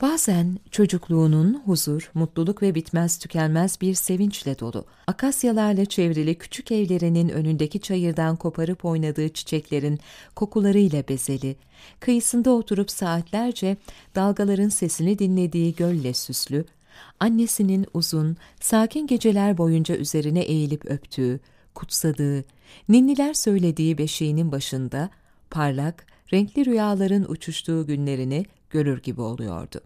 Bazen çocukluğunun huzur, mutluluk ve bitmez tükenmez bir sevinçle dolu. Akasyalarla çevrili küçük evlerinin önündeki çayırdan koparıp oynadığı çiçeklerin kokularıyla bezeli, kıyısında oturup saatlerce dalgaların sesini dinlediği gölle süslü, annesinin uzun, sakin geceler boyunca üzerine eğilip öptüğü, kutsadığı, ninniler söylediği beşiğinin başında parlak, renkli rüyaların uçuştuğu günlerini görür gibi oluyordu.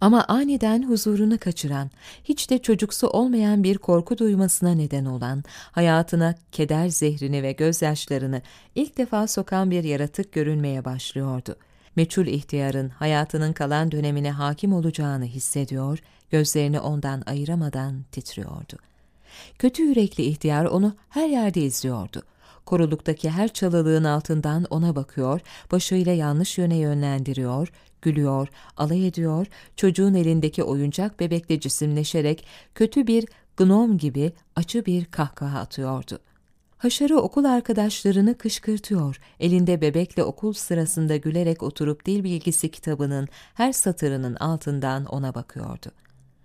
Ama aniden huzurunu kaçıran, hiç de çocuksu olmayan bir korku duymasına neden olan, hayatına keder zehrini ve gözyaşlarını ilk defa sokan bir yaratık görünmeye başlıyordu. Meçhul ihtiyarın hayatının kalan dönemine hakim olacağını hissediyor, gözlerini ondan ayıramadan titriyordu. Kötü yürekli ihtiyar onu her yerde izliyordu. Koruluktaki her çalılığın altından ona bakıyor, başıyla yanlış yöne yönlendiriyor, gülüyor, alay ediyor, çocuğun elindeki oyuncak bebekle cisimleşerek kötü bir gnom gibi açı bir kahkaha atıyordu. Haşarı okul arkadaşlarını kışkırtıyor, elinde bebekle okul sırasında gülerek oturup dil bilgisi kitabının her satırının altından ona bakıyordu.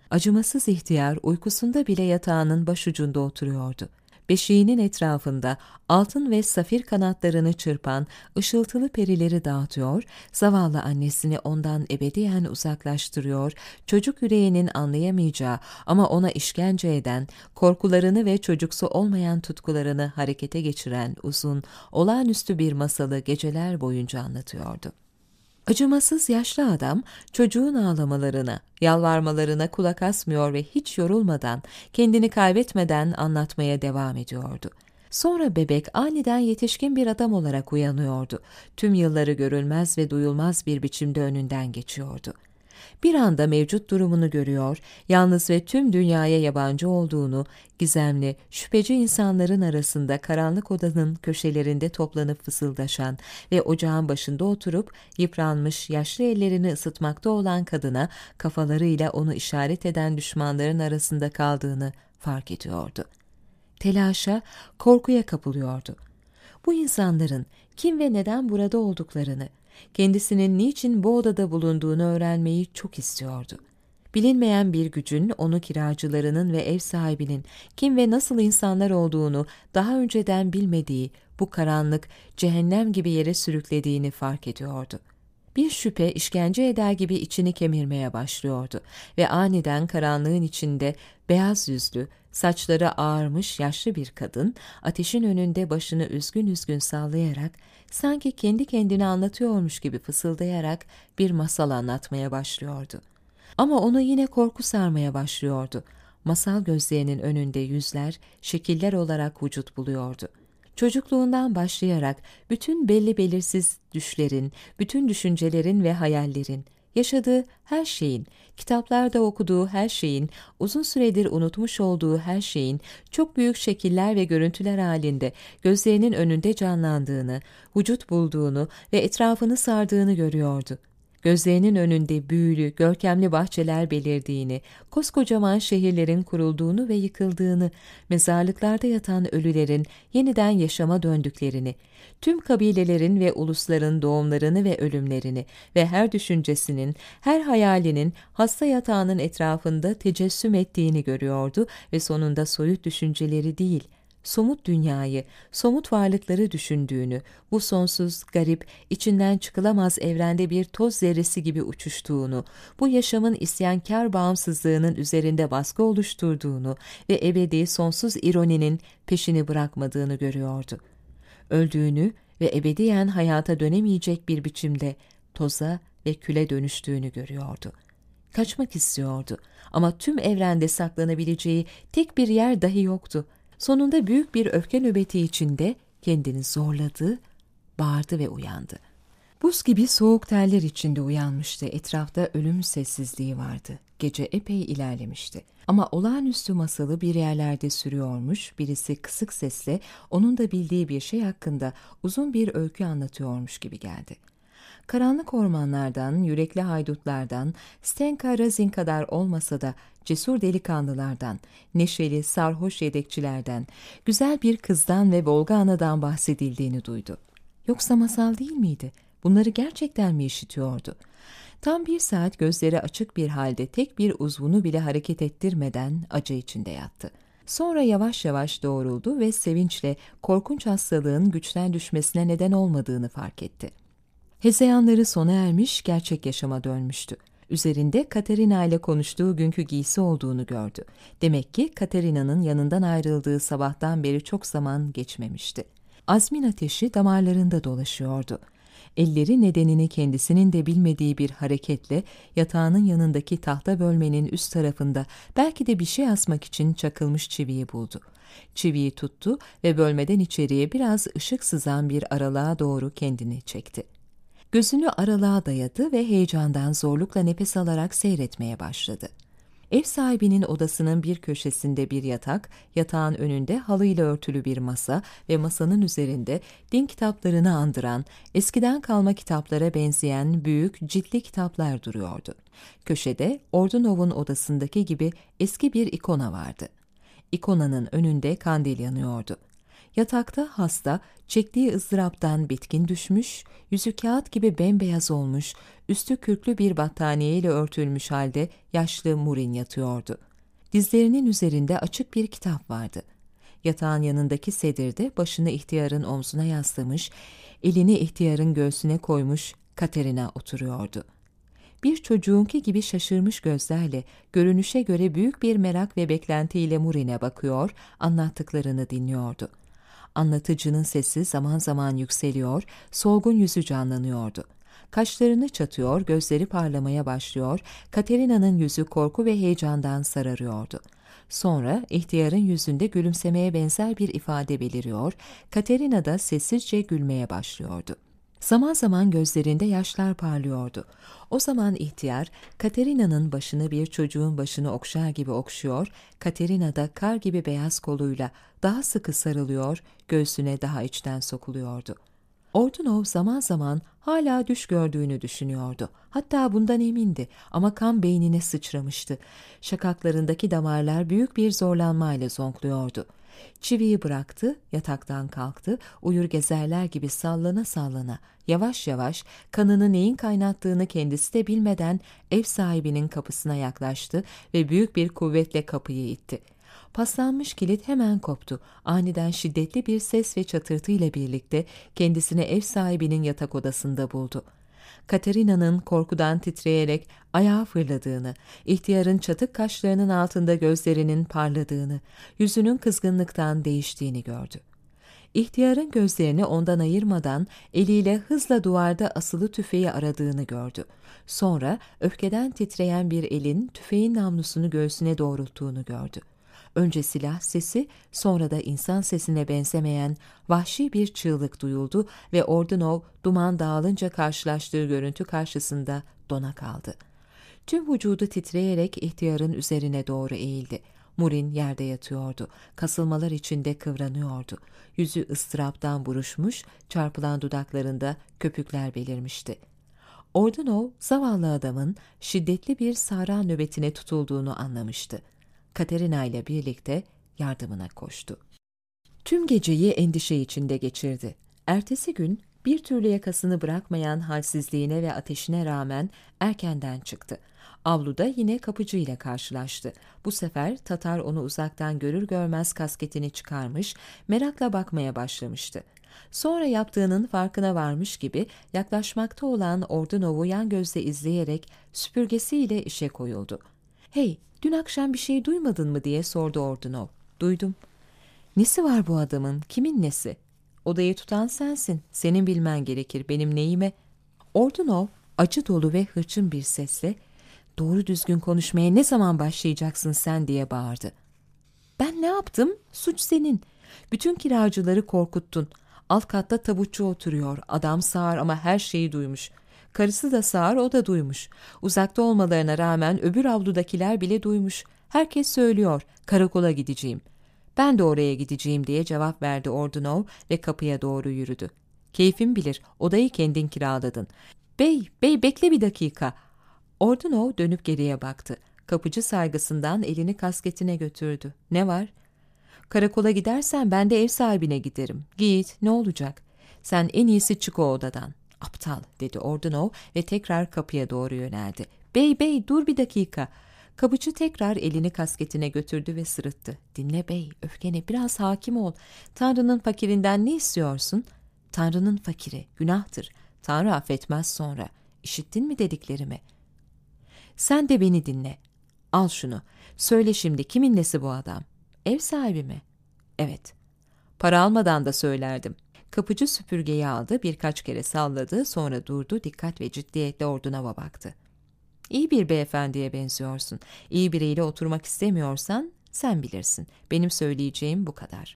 Acımasız ihtiyar uykusunda bile yatağının başucunda oturuyordu beşiğinin etrafında altın ve safir kanatlarını çırpan ışıltılı perileri dağıtıyor, zavallı annesini ondan ebediyen uzaklaştırıyor, çocuk yüreğinin anlayamayacağı ama ona işkence eden, korkularını ve çocuksu olmayan tutkularını harekete geçiren uzun, olağanüstü bir masalı geceler boyunca anlatıyordu. Acımasız yaşlı adam çocuğun ağlamalarına, yalvarmalarına kulak asmıyor ve hiç yorulmadan, kendini kaybetmeden anlatmaya devam ediyordu. Sonra bebek aniden yetişkin bir adam olarak uyanıyordu. Tüm yılları görülmez ve duyulmaz bir biçimde önünden geçiyordu bir anda mevcut durumunu görüyor, yalnız ve tüm dünyaya yabancı olduğunu, gizemli, şüpheci insanların arasında karanlık odanın köşelerinde toplanıp fısıldaşan ve ocağın başında oturup yıpranmış yaşlı ellerini ısıtmakta olan kadına kafalarıyla onu işaret eden düşmanların arasında kaldığını fark ediyordu. Telaşa, korkuya kapılıyordu. Bu insanların kim ve neden burada olduklarını, kendisinin niçin bu odada bulunduğunu öğrenmeyi çok istiyordu. Bilinmeyen bir gücün onu kiracılarının ve ev sahibinin kim ve nasıl insanlar olduğunu daha önceden bilmediği bu karanlık, cehennem gibi yere sürüklediğini fark ediyordu. Bir şüphe işkence eder gibi içini kemirmeye başlıyordu ve aniden karanlığın içinde beyaz yüzlü, saçları ağarmış yaşlı bir kadın ateşin önünde başını üzgün üzgün sallayarak sanki kendi kendine anlatıyormuş gibi fısıldayarak bir masal anlatmaya başlıyordu. Ama onu yine korku sarmaya başlıyordu. Masal gözlerinin önünde yüzler, şekiller olarak vücut buluyordu. Çocukluğundan başlayarak bütün belli belirsiz düşlerin, bütün düşüncelerin ve hayallerin, yaşadığı her şeyin, kitaplarda okuduğu her şeyin, uzun süredir unutmuş olduğu her şeyin çok büyük şekiller ve görüntüler halinde gözlerinin önünde canlandığını, vücut bulduğunu ve etrafını sardığını görüyordu gözlerinin önünde büyülü, görkemli bahçeler belirdiğini, koskocaman şehirlerin kurulduğunu ve yıkıldığını, mezarlıklarda yatan ölülerin yeniden yaşama döndüklerini, tüm kabilelerin ve ulusların doğumlarını ve ölümlerini ve her düşüncesinin, her hayalinin hasta yatağının etrafında tecessüm ettiğini görüyordu ve sonunda soyut düşünceleri değil, somut dünyayı, somut varlıkları düşündüğünü, bu sonsuz, garip, içinden çıkılamaz evrende bir toz zerresi gibi uçuştuğunu, bu yaşamın isyankar bağımsızlığının üzerinde baskı oluşturduğunu ve ebedi sonsuz ironinin peşini bırakmadığını görüyordu. Öldüğünü ve ebediyen hayata dönemeyecek bir biçimde toza ve küle dönüştüğünü görüyordu. Kaçmak istiyordu ama tüm evrende saklanabileceği tek bir yer dahi yoktu.'' Sonunda büyük bir öfke nöbeti içinde kendini zorladı, bağırdı ve uyandı. Buz gibi soğuk teller içinde uyanmıştı. Etrafta ölüm sessizliği vardı. Gece epey ilerlemişti. Ama olağanüstü masalı bir yerlerde sürüyormuş, birisi kısık sesle onun da bildiği bir şey hakkında uzun bir öykü anlatıyormuş gibi geldi. Karanlık ormanlardan, yürekli haydutlardan, Stenka Razin kadar olmasa da cesur delikanlılardan, neşeli, sarhoş yedekçilerden, güzel bir kızdan ve Volga anadan bahsedildiğini duydu. Yoksa masal değil miydi? Bunları gerçekten mi işitiyordu? Tam bir saat gözleri açık bir halde tek bir uzvunu bile hareket ettirmeden acı içinde yattı. Sonra yavaş yavaş doğruldu ve sevinçle korkunç hastalığın güçten düşmesine neden olmadığını fark etti. Hezeyanları sona ermiş, gerçek yaşama dönmüştü. Üzerinde Katerina ile konuştuğu günkü giysi olduğunu gördü. Demek ki Katerina'nın yanından ayrıldığı sabahtan beri çok zaman geçmemişti. Azmin ateşi damarlarında dolaşıyordu. Elleri nedenini kendisinin de bilmediği bir hareketle yatağının yanındaki tahta bölmenin üst tarafında belki de bir şey asmak için çakılmış çiviyi buldu. Çiviyi tuttu ve bölmeden içeriye biraz ışık sızan bir aralığa doğru kendini çekti. Gözünü aralığa dayadı ve heyecandan zorlukla nefes alarak seyretmeye başladı. Ev sahibinin odasının bir köşesinde bir yatak, yatağın önünde halıyla örtülü bir masa ve masanın üzerinde din kitaplarını andıran, eskiden kalma kitaplara benzeyen büyük ciltli kitaplar duruyordu. Köşede Ordunov'un odasındaki gibi eski bir ikona vardı. İkonanın önünde kandil yanıyordu. Yatakta hasta, çektiği ızdıraptan bitkin düşmüş, yüzü kağıt gibi bembeyaz olmuş, üstü kürklü bir battaniyeyle örtülmüş halde yaşlı Murin yatıyordu. Dizlerinin üzerinde açık bir kitap vardı. Yatağın yanındaki sedirde başını ihtiyarın omzuna yaslamış, elini ihtiyarın göğsüne koymuş Katerina oturuyordu. Bir çocuğunki gibi şaşırmış gözlerle, görünüşe göre büyük bir merak ve beklentiyle Murin'e bakıyor, anlattıklarını dinliyordu. Anlatıcının sesi zaman zaman yükseliyor, solgun yüzü canlanıyordu. Kaşlarını çatıyor, gözleri parlamaya başlıyor, Katerina'nın yüzü korku ve heyecandan sararıyordu. Sonra ihtiyarın yüzünde gülümsemeye benzer bir ifade beliriyor, Katerina da sessizce gülmeye başlıyordu. Zaman zaman gözlerinde yaşlar parlıyordu. O zaman ihtiyar, Katerina'nın başını bir çocuğun başını okşar gibi okşuyor, Katerina da kar gibi beyaz koluyla daha sıkı sarılıyor, göğsüne daha içten sokuluyordu. Ordunov zaman zaman hala düş gördüğünü düşünüyordu. Hatta bundan emindi ama kan beynine sıçramıştı. Şakaklarındaki damarlar büyük bir zorlanmayla zonkluyordu. Çiviyi bıraktı, yataktan kalktı, uyur gezerler gibi sallana sallana, yavaş yavaş kanını neyin kaynattığını kendisi de bilmeden ev sahibinin kapısına yaklaştı ve büyük bir kuvvetle kapıyı itti. Paslanmış kilit hemen koptu. Aniden şiddetli bir ses ve çatırtıyla birlikte kendisini ev sahibinin yatak odasında buldu. Katerina'nın korkudan titreyerek ayağa fırladığını, ihtiyarın çatık kaşlarının altında gözlerinin parladığını, yüzünün kızgınlıktan değiştiğini gördü. İhtiyarın gözlerini ondan ayırmadan eliyle hızla duvarda asılı tüfeği aradığını gördü. Sonra öfkeden titreyen bir elin tüfeğin namlusunu göğsüne doğrulttuğunu gördü. Önce silah sesi, sonra da insan sesine benzemeyen vahşi bir çığlık duyuldu ve Ordunov duman dağılınca karşılaştığı görüntü karşısında dona kaldı. Tüm vücudu titreyerek ihtiyarın üzerine doğru eğildi. Murin yerde yatıyordu. Kasılmalar içinde kıvranıyordu. Yüzü ıstıraptan buruşmuş, çarpılan dudaklarında köpükler belirmişti. Ordunov, zavallı adamın şiddetli bir sara nöbetine tutulduğunu anlamıştı. Katerina ile birlikte yardımına koştu. Tüm geceyi endişe içinde geçirdi. Ertesi gün bir türlü yakasını bırakmayan halsizliğine ve ateşine rağmen erkenden çıktı. Avluda yine kapıcı ile karşılaştı. Bu sefer Tatar onu uzaktan görür görmez kasketini çıkarmış, merakla bakmaya başlamıştı. Sonra yaptığının farkına varmış gibi yaklaşmakta olan Ordunov'u yan gözle izleyerek süpürgesiyle işe koyuldu. ''Hey, dün akşam bir şey duymadın mı?'' diye sordu Ordunov. ''Duydum.'' ''Nesi var bu adamın? Kimin nesi?'' Odayı tutan sensin. Senin bilmen gerekir. Benim neyime? Ordunov acı dolu ve hırçın bir sesle doğru düzgün konuşmaya ne zaman başlayacaksın sen diye bağırdı. Ben ne yaptım? Suç senin. Bütün kiracıları korkuttun. Alt katta tabutçu oturuyor. Adam sağır ama her şeyi duymuş. Karısı da sağır o da duymuş. Uzakta olmalarına rağmen öbür avludakiler bile duymuş. Herkes söylüyor. Karakola gideceğim. Ben de oraya gideceğim diye cevap verdi Ordunov ve kapıya doğru yürüdü. Keyfim bilir, odayı kendin kiraladın. Bey, bey bekle bir dakika. Ordunov dönüp geriye baktı. Kapıcı saygısından elini kasketine götürdü. Ne var? Karakola gidersen ben de ev sahibine giderim. Git, ne olacak? Sen en iyisi çık o odadan. Aptal dedi Ordunov ve tekrar kapıya doğru yöneldi. Bey bey dur bir dakika. Kapıcı tekrar elini kasketine götürdü ve sırıttı. Dinle bey, öfkene biraz hakim ol. Tanrı'nın fakirinden ne istiyorsun? Tanrı'nın fakiri, günahtır. Tanrı affetmez sonra. İşittin mi dediklerimi? Sen de beni dinle. Al şunu. Söyle şimdi kimin nesi bu adam? Ev sahibi mi? Evet. Para almadan da söylerdim. Kapıcı süpürgeyi aldı, birkaç kere salladı, sonra durdu, dikkat ve ciddiyetle Ordunav'a baktı. İyi bir beyefendiye benziyorsun. İyi biriyle oturmak istemiyorsan sen bilirsin. Benim söyleyeceğim bu kadar.